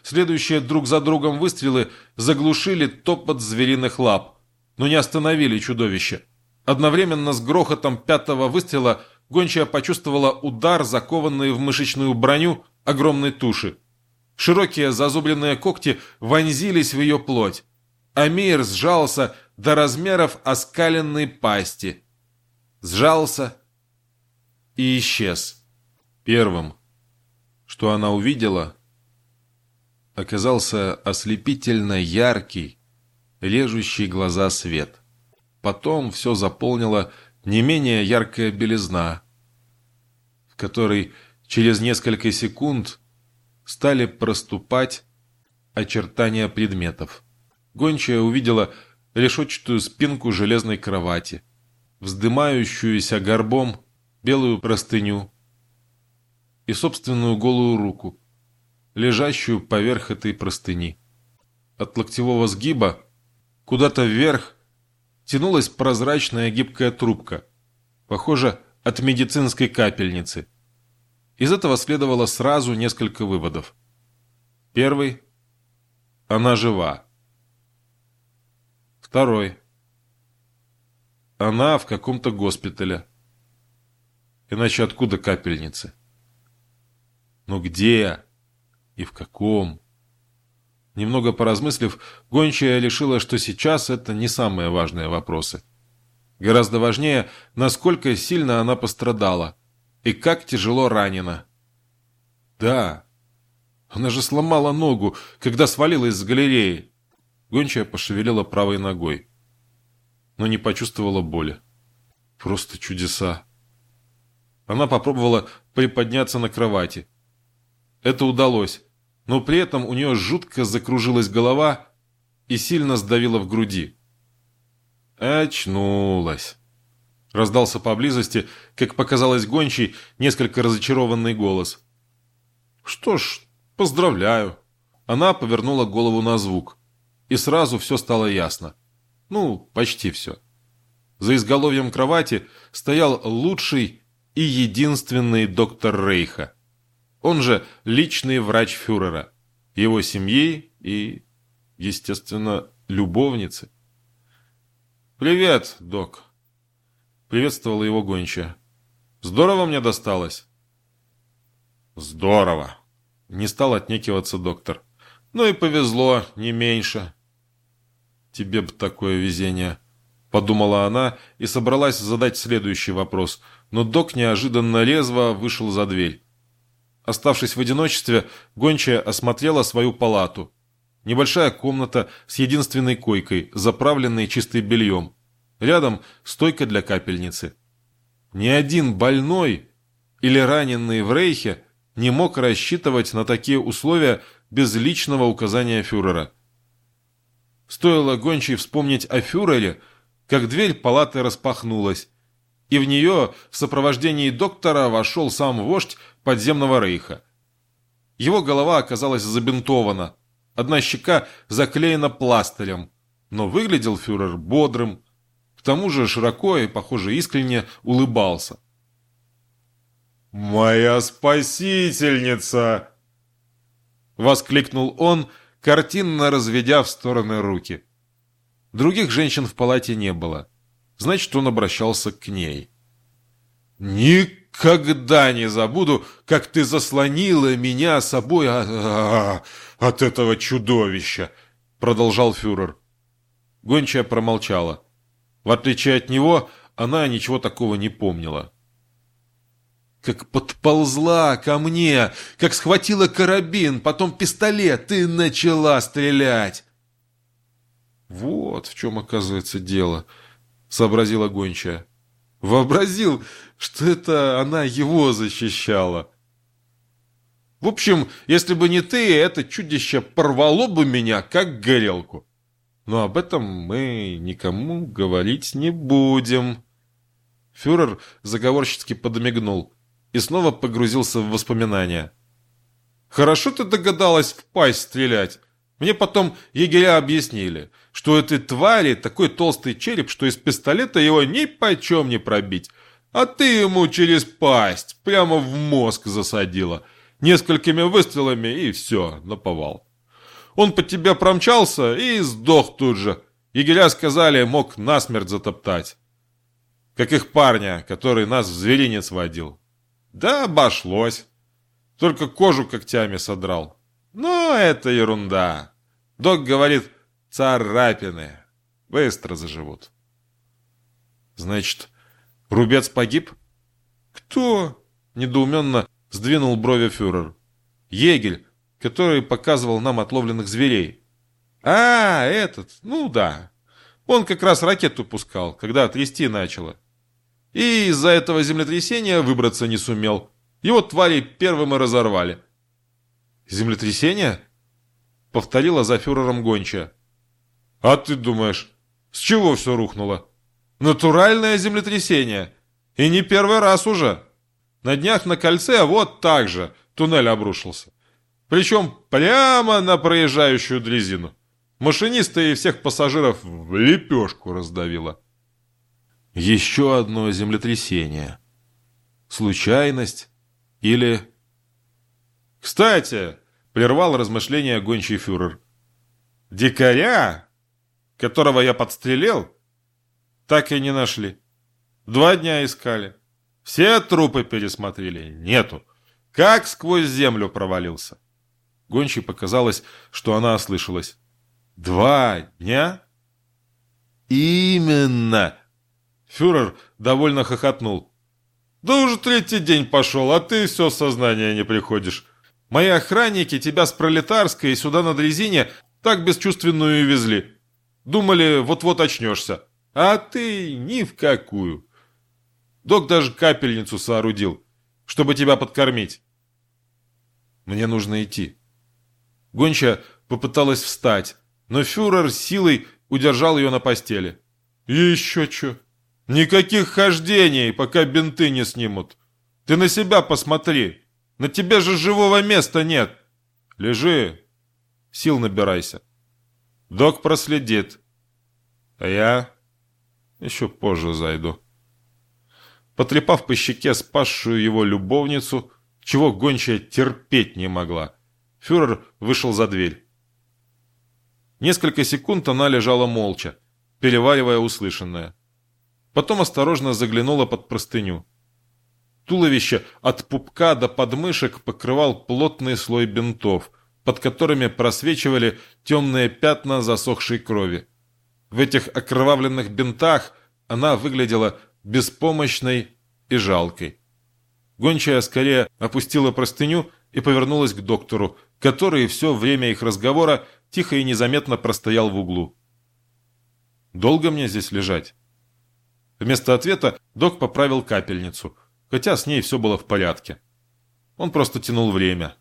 Следующие друг за другом выстрелы заглушили топот звериных лап, но не остановили чудовище. Одновременно с грохотом пятого выстрела гончая почувствовала удар, закованный в мышечную броню огромной туши. Широкие зазубренные когти вонзились в ее плоть, а мир сжался до размеров оскаленной пасти. Сжался и исчез. Первым, что она увидела – оказался ослепительно яркий, режущий глаза свет. Потом все заполнила не менее яркая белизна, в которой через несколько секунд стали проступать очертания предметов. Гончая увидела решетчатую спинку железной кровати, вздымающуюся горбом белую простыню и собственную голую руку, лежащую поверх этой простыни. От локтевого сгиба куда-то вверх тянулась прозрачная гибкая трубка, похоже, от медицинской капельницы. Из этого следовало сразу несколько выводов. Первый – она жива. Второй – она в каком-то госпитале. Иначе откуда капельницы? Но где? и в каком. Немного поразмыслив, гончая решила, что сейчас это не самые важные вопросы. Гораздо важнее, насколько сильно она пострадала и как тяжело ранена. Да, она же сломала ногу, когда свалилась с галереи. Гончая пошевелила правой ногой, но не почувствовала боли. Просто чудеса. Она попробовала приподняться на кровати. Это удалось, но при этом у нее жутко закружилась голова и сильно сдавила в груди. «Очнулась!» Раздался поблизости, как показалось гончий, несколько разочарованный голос. «Что ж, поздравляю!» Она повернула голову на звук, и сразу все стало ясно. Ну, почти все. За изголовьем кровати стоял лучший и единственный доктор Рейха – он же личный врач фюрера, его семьи и, естественно, любовницы. «Привет, док!» — приветствовала его гончая. «Здорово мне досталось?» «Здорово!» — не стал отнекиваться доктор. «Ну и повезло, не меньше». «Тебе бы такое везение!» — подумала она и собралась задать следующий вопрос, но док неожиданно резво вышел за дверь. Оставшись в одиночестве, гончая осмотрела свою палату. Небольшая комната с единственной койкой, заправленной чистым бельем. Рядом стойка для капельницы. Ни один больной или раненый в рейхе не мог рассчитывать на такие условия без личного указания фюрера. Стоило гончей вспомнить о фюрере, как дверь палаты распахнулась, и в нее в сопровождении доктора вошел сам вождь подземного рейха. Его голова оказалась забинтована, одна щека заклеена пластырем, но выглядел фюрер бодрым, к тому же широко и, похоже, искренне улыбался. «Моя спасительница!» Воскликнул он, картинно разведя в стороны руки. Других женщин в палате не было. Значит, он обращался к ней. «Никогда не забуду, как ты заслонила меня собой от, а, от этого чудовища!» Продолжал фюрер. Гончая промолчала. В отличие от него, она ничего такого не помнила. Как подползла ко мне, как схватила карабин, потом пистолет и начала стрелять. Вот в чем оказывается дело, сообразила гончая. Вообразил, что это она его защищала. В общем, если бы не ты, это чудище порвало бы меня, как горелку. Но об этом мы никому говорить не будем. Фюрер заговорщицки подмигнул и снова погрузился в воспоминания. «Хорошо ты догадалась в пасть стрелять. Мне потом егеря объяснили, что у этой твари такой толстый череп, что из пистолета его ни почем не пробить. А ты ему через пасть, прямо в мозг засадила. Несколькими выстрелами и все, наповал. Он под тебя промчался и сдох тут же. Егеря сказали, мог насмерть затоптать. Как их парня, который нас в зверинец водил. Да обошлось. Только кожу когтями содрал. Но это ерунда. Док говорит, царапины. Быстро заживут. Значит, Рубец погиб? Кто? Недоуменно сдвинул брови фюрер. Егель, который показывал нам отловленных зверей. А, этот, ну да. Он как раз ракету пускал, когда трясти начало. И из-за этого землетрясения выбраться не сумел. Его твари первым и разорвали. «Землетрясение?» — повторила за фюрером гонча. «А ты думаешь, с чего все рухнуло?» «Натуральное землетрясение. И не первый раз уже. На днях на кольце вот так же туннель обрушился. Причем прямо на проезжающую дрезину. Машиниста и всех пассажиров в лепешку раздавило». Еще одно землетрясение. Случайность или... «Кстати!» — прервал размышления гончий фюрер. «Дикаря, которого я подстрелил, так и не нашли. Два дня искали. Все трупы пересмотрели. Нету. Как сквозь землю провалился». Гончей показалось, что она ослышалась. «Два дня?» «Именно!» Фюрер довольно хохотнул. «Да уже третий день пошел, а ты все в сознание не приходишь. Мои охранники тебя с пролетарской сюда на дрезине так бесчувственную и везли. Думали, вот-вот очнешься. А ты ни в какую. Док даже капельницу соорудил, чтобы тебя подкормить. Мне нужно идти. Гонча попыталась встать, но фюрер силой удержал ее на постели. «Еще что?» Никаких хождений, пока бинты не снимут. Ты на себя посмотри. На тебе же живого места нет. Лежи. Сил набирайся. Док проследит. А я еще позже зайду. Потрепав по щеке спасшую его любовницу, чего гончая терпеть не могла, фюрер вышел за дверь. Несколько секунд она лежала молча, переваривая услышанное. Потом осторожно заглянула под простыню. Туловище от пупка до подмышек покрывал плотный слой бинтов, под которыми просвечивали темные пятна засохшей крови. В этих окровавленных бинтах она выглядела беспомощной и жалкой. Гончая скорее опустила простыню и повернулась к доктору, который все время их разговора тихо и незаметно простоял в углу. «Долго мне здесь лежать?» Вместо ответа док поправил капельницу, хотя с ней все было в порядке. Он просто тянул время.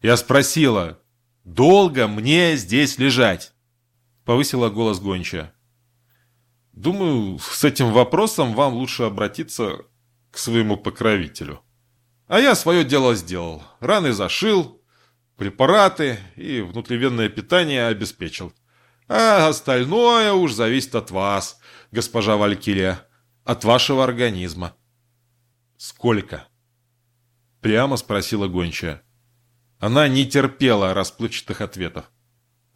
Я спросила, долго мне здесь лежать? Повысила голос гончая. Думаю, с этим вопросом вам лучше обратиться к своему покровителю. А я свое дело сделал. Раны зашил, препараты и внутривенное питание обеспечил. А остальное уж зависит от вас, госпожа Валькирия, от вашего организма. Сколько? Прямо спросила гончая. Она не терпела расплывчатых ответов.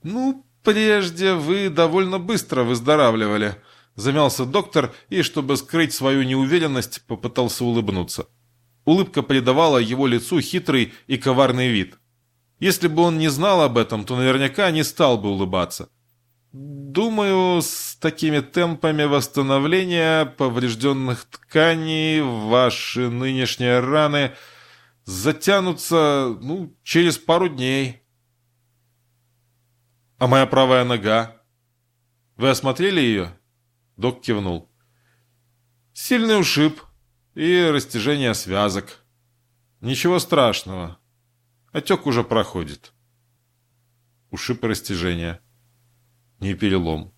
Ну, прежде вы довольно быстро выздоравливали, замялся доктор и, чтобы скрыть свою неуверенность, попытался улыбнуться. Улыбка придавала его лицу хитрый и коварный вид. Если бы он не знал об этом, то наверняка не стал бы улыбаться. Думаю, с такими темпами восстановления поврежденных тканей ваши нынешние раны затянутся, ну, через пару дней. А моя правая нога? Вы осмотрели ее? Док кивнул. Сильный ушиб и растяжение связок. Ничего страшного. Отек уже проходит. Ушиб и растяжение. Не перелом.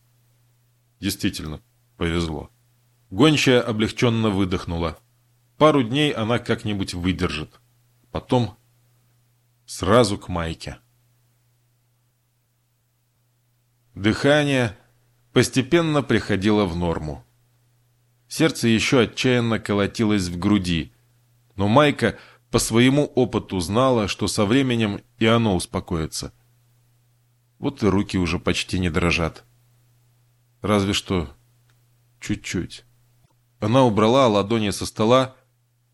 Действительно, повезло. Гончая облегченно выдохнула. Пару дней она как-нибудь выдержит. Потом сразу к майке. Дыхание постепенно приходило в норму. Сердце еще отчаянно колотилось в груди, но Майка по своему опыту знала, что со временем и оно успокоится – вот и руки уже почти не дрожат. Разве что чуть-чуть. Она убрала ладони со стола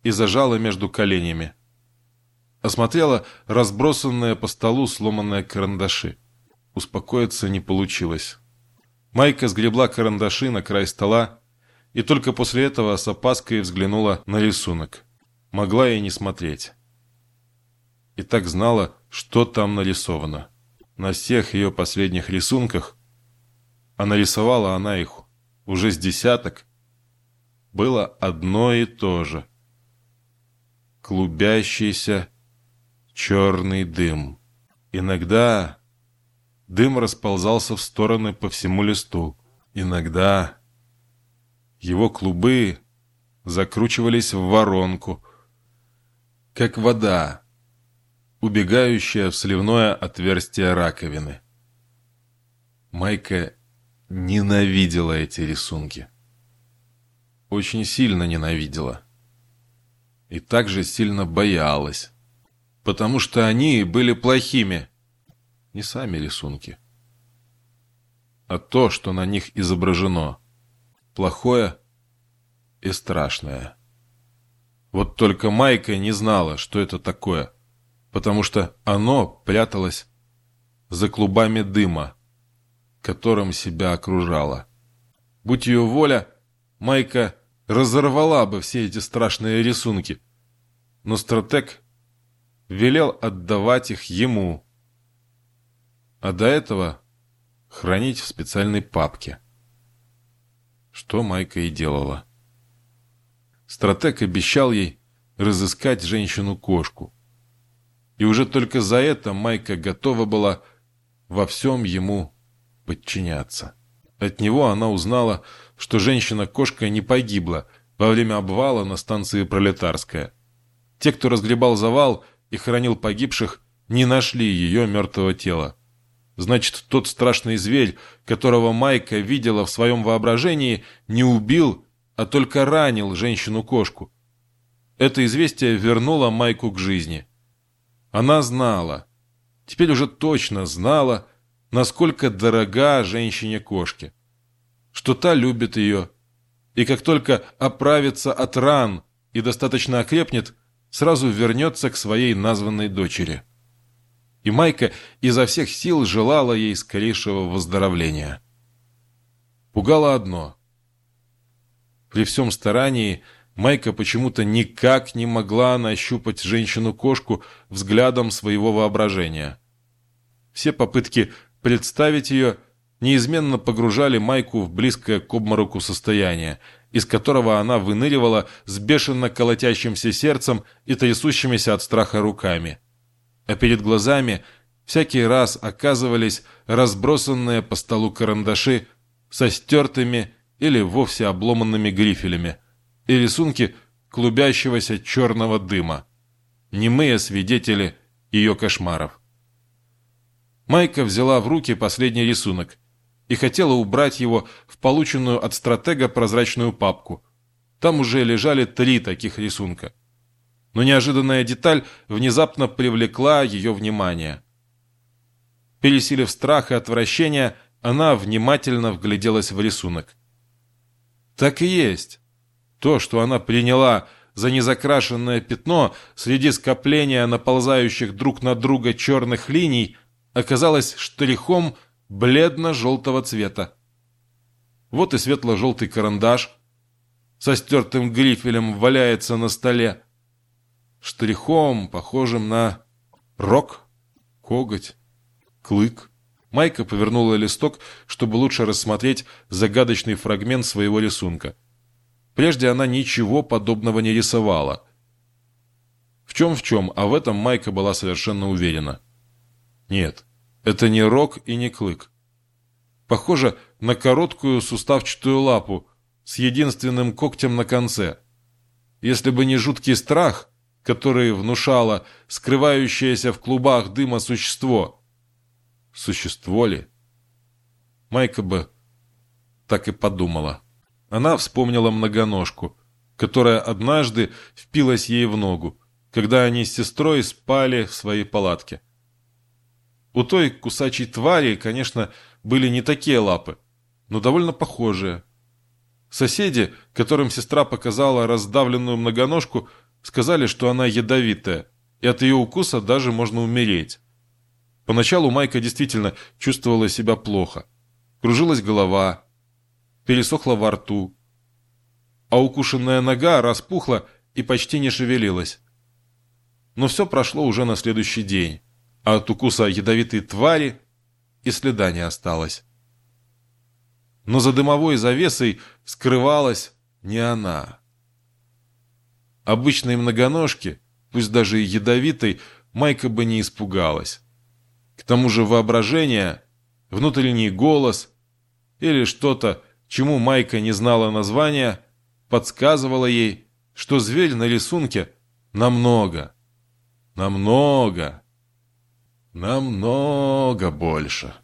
и зажала между коленями. Осмотрела разбросанные по столу сломанные карандаши. Успокоиться не получилось. Майка сгребла карандаши на край стола и только после этого с опаской взглянула на рисунок. Могла и не смотреть. И так знала, что там нарисовано на всех ее последних рисунках, а нарисовала она их уже с десяток, было одно и то же. Клубящийся черный дым. Иногда дым расползался в стороны по всему листу. Иногда его клубы закручивались в воронку, как вода, убегающая в сливное отверстие раковины. Майка ненавидела эти рисунки. Очень сильно ненавидела. И также сильно боялась. Потому что они были плохими. Не сами рисунки. А то, что на них изображено. Плохое и страшное. Вот только Майка не знала, что это такое – потому что оно пряталось за клубами дыма, которым себя окружало. Будь ее воля, Майка разорвала бы все эти страшные рисунки, но стратег велел отдавать их ему, а до этого хранить в специальной папке. Что Майка и делала. Стратег обещал ей разыскать женщину-кошку. И уже только за это Майка готова была во всем ему подчиняться. От него она узнала, что женщина-кошка не погибла во время обвала на станции Пролетарская. Те, кто разгребал завал и хоронил погибших, не нашли ее мертвого тела. Значит, тот страшный зверь, которого Майка видела в своем воображении, не убил, а только ранил женщину-кошку. Это известие вернуло Майку к жизни. Она знала, теперь уже точно знала, насколько дорога женщине-кошке, что та любит ее, и как только оправится от ран и достаточно окрепнет, сразу вернется к своей названной дочери. И Майка изо всех сил желала ей скорейшего выздоровления. Пугало одно. При всем старании – Майка почему-то никак не могла нащупать женщину-кошку взглядом своего воображения. Все попытки представить ее неизменно погружали Майку в близкое к обмороку состояние, из которого она выныривала с бешено колотящимся сердцем и трясущимися от страха руками. А перед глазами всякий раз оказывались разбросанные по столу карандаши со стертыми или вовсе обломанными грифелями, и рисунки клубящегося черного дыма. Немые свидетели ее кошмаров. Майка взяла в руки последний рисунок и хотела убрать его в полученную от стратега прозрачную папку. Там уже лежали три таких рисунка. Но неожиданная деталь внезапно привлекла ее внимание. Пересилив страх и отвращение, она внимательно вгляделась в рисунок. Так и есть. То, что она приняла за незакрашенное пятно среди скопления наползающих друг на друга черных линий, оказалось штрихом бледно-желтого цвета. Вот и светло-желтый карандаш со стертым грифелем валяется на столе. Штрихом, похожим на рог, коготь, клык. Майка повернула листок, чтобы лучше рассмотреть загадочный фрагмент своего рисунка. Прежде она ничего подобного не рисовала. В чем в чем, а в этом Майка была совершенно уверена. Нет, это не рог и не клык. Похоже на короткую суставчатую лапу с единственным когтем на конце. Если бы не жуткий страх, который внушало скрывающееся в клубах дыма существо – Существо ли? Майка бы так и подумала. Она вспомнила многоножку, которая однажды впилась ей в ногу, когда они с сестрой спали в своей палатке. У той кусачей твари, конечно, были не такие лапы, но довольно похожие. Соседи, которым сестра показала раздавленную многоножку, сказали, что она ядовитая, и от ее укуса даже можно умереть. Поначалу Майка действительно чувствовала себя плохо. Кружилась голова, пересохла во рту, а укушенная нога распухла и почти не шевелилась. Но все прошло уже на следующий день, а от укуса ядовитой твари и следа не осталось. Но за дымовой завесой скрывалась не она. Обычной многоножки, пусть даже и ядовитой, Майка бы не испугалась. К тому же воображение, внутренний голос или что-то, чему Майка не знала названия, подсказывало ей, что зверь на рисунке намного, намного, намного больше.